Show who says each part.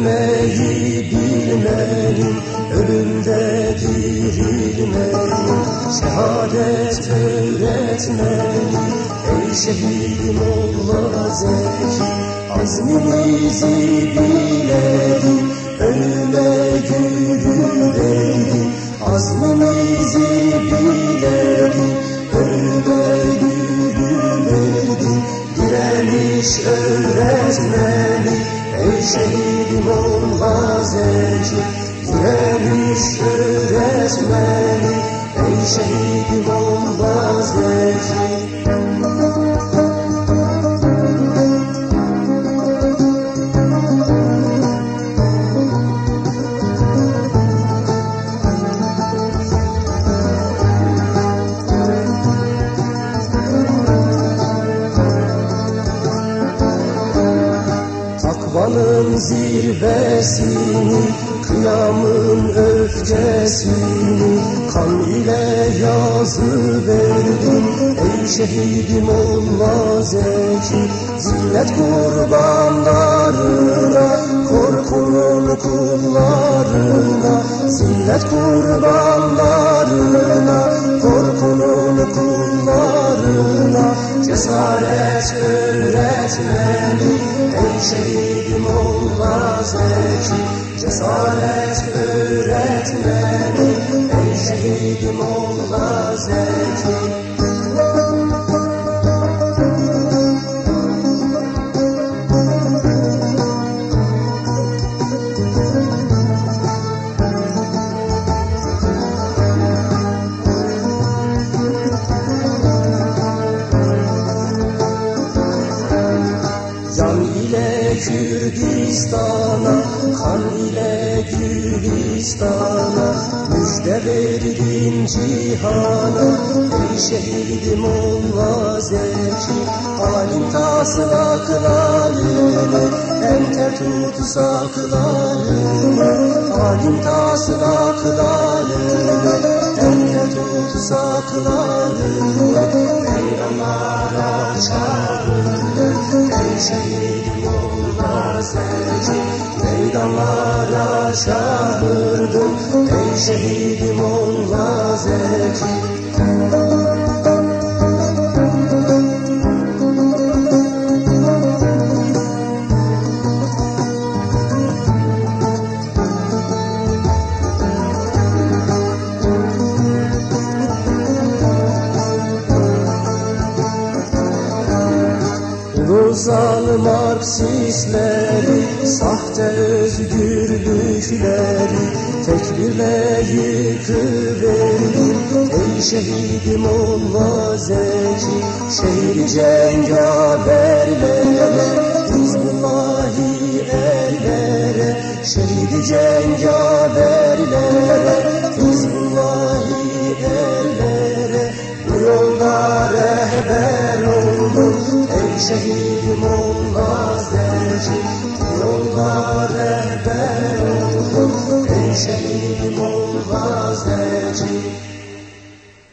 Speaker 1: Ölmeyi bilmeliyim Ölümde dirilmeliyim Şehadet öğretmeliyim Ey şehidim ola zeki Azmimizi bilelim Ölüme yürüyelim Azmimizi bilelim Ölüme yürüyelim Direniş öğretmelim Ey şehidim oğla zeki Direniş öğretmeni Ey şehidim oğla zeki Takvanın zirvesini, kıyamın öfkesini Kan ile yazı verdim ey şehidim olma zeki Zillet kurbanlarına, korkunun kullarına. Zillet kurbanlarına, korkunun kullarına. Cesaret öğretmeni şehidim oğla zeki Cesaret öğretmeni ey şehidim oğla zeki ile Kürdistan'a, kan ile Gülistan'a Müjde verdin cihana, ey şehidim olma zeki Alim taslaklarını, enter tut saklarını. Alim taslaklarını, enter tut saklarını. Meydanlara çağırdı Şehidim oğla zeki Meydanlara çağırdım Ey şehidim oğla zeki Ulusal Marksistleri, sahte özgürlükleri Tekbirle yıkıverdim ey şehidim olma zeki Şehir cengaverlere, Hizbullahi erlere Şehir cengaverlere, ey şehidim olma zeki Yolda